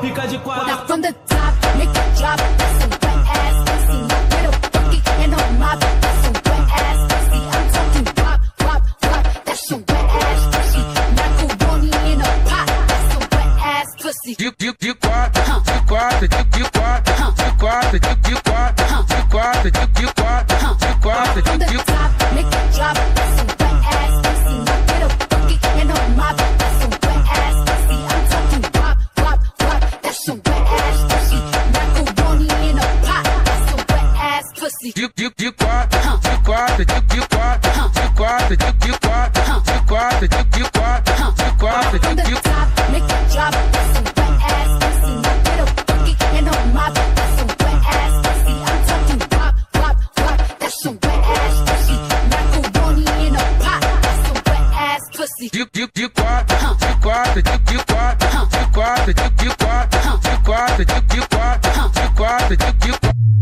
Fica de quatro. From the top, make it drop. That's some wet ass pussy. Get a bucket and a mop. That's wet ass pussy. I'm talking wop, wop, wop. That's some wet ass pussy. Macaroni in a pot. That's some wet ass pussy. de, de, de quatro, de quatro, de, de quatro, de quatro, de, de quatro, You de, you de quatro, de quatro, de, you quatro, de quatro, you de quatro, de you de, de quatro, de quatro, you de quatro. Make you drop some wet you pussy, my little you and her mop. Some wet you pussy, I'm you wop, wop, wop. you some wet ass pussy, macaroni you a pot. That's you wet ass pussy. you de, de quatro, de quatro, you de quatro, de you de, de quatro, you quatro, de, de quatro, de you de, de quatro.